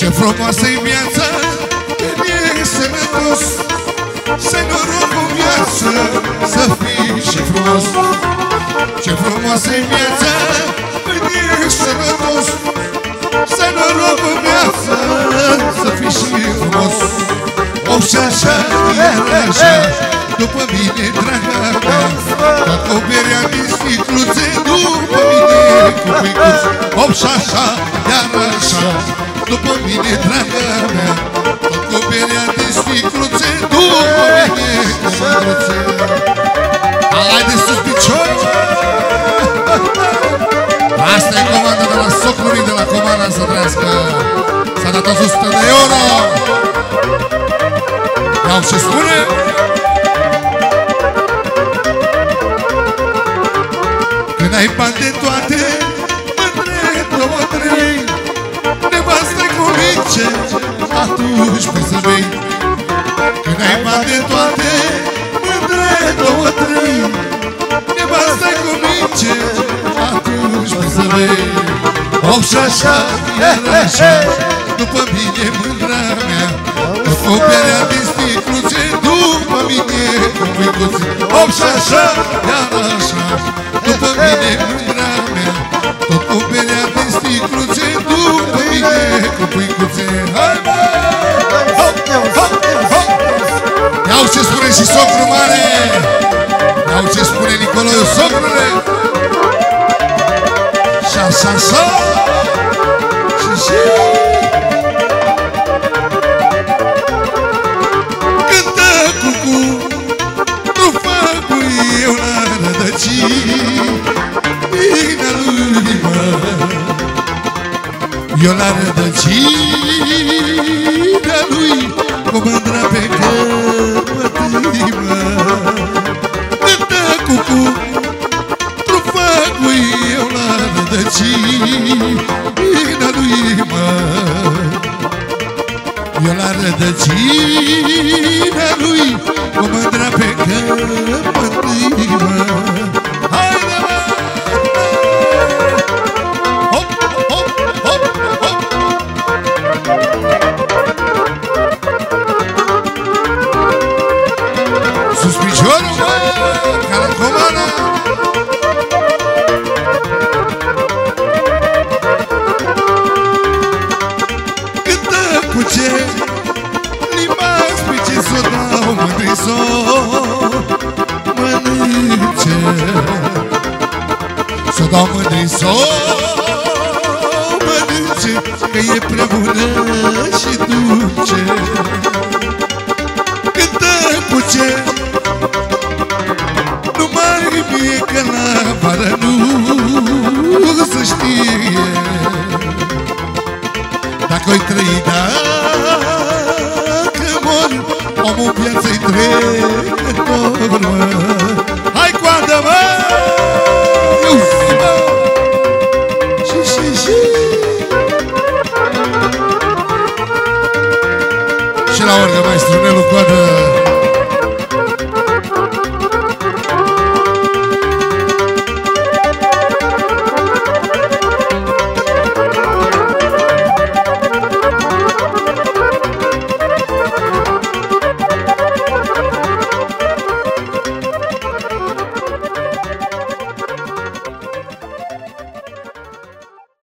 Ce frumoasă-i viața Când e sănătos. Să noroc în viață Să fii și frumos. Ce frumoasă-i viața Când e sănătos. Să noroc în viață Să fii și frumos. O și așa, iar așa După mine, draga mea Toată berea din sticluțe După mine, cu picuț O și așa, iar așa după mine, draga mea. Cu berea de sticluțe După mine, cu mândruțe Haide sus picior! Asta e comanda de la socrurii de la comanda să trăiască S-a dat 100 de euro Iau ce spune și așa, iar așa. După mine mândra mea După berea din sticluțe După mine cu mâicuțe Och și așa, iar așa. După mine mândra mea Tot cu berea din sticluțe După mine cu mâicuțe Hai bă! Iau ce spune și socru mare. Iau ce spune Nicoloiu socrule. Și așa, așa Eu la rădăcină lui Cu mândra pe căpătimă. Cântă cucu Trufa cu eu la rădăcină lui mă. Eu la rădăcină lui Cu mândra pe căpătimă mănânce S-o dau mândri s-o mănânce Că e prea bună și dulce. Cântă cu ce? Numai mie că la vară nu se știe. Dacă-i trăi, dacă mor Omul viață-i trecător, la orgă, maestru Nelu Coadă